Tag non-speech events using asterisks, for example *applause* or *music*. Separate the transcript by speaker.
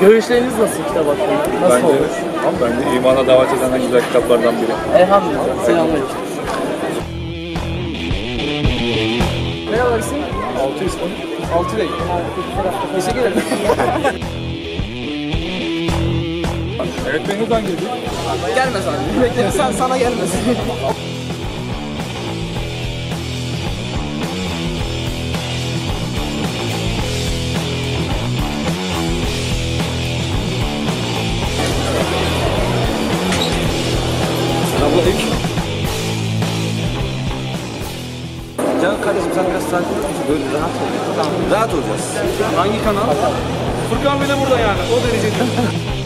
Speaker 1: Görüşleriniz nasıl kitap hakkında? Nasıl
Speaker 2: Bence,
Speaker 1: olur?
Speaker 2: ama bence imana davet eden en güzel kitaplardan biri.
Speaker 1: Elhamdülillah. Selamünaleyküm. Merhaba isim?
Speaker 2: Altı ismi.
Speaker 1: Altı Bey. Teşekkür ederim.
Speaker 2: Öğretmeniniz hangiydi?
Speaker 1: gelmez abi. Beklersen sana gelmez.
Speaker 3: Selamünaleyküm. Can kardeşim sen biraz sakin ol. Böyle rahat ol. Tamam. Rahat olacağız.
Speaker 4: Hangi kanal? Furkan bile burada yani o derece. *laughs*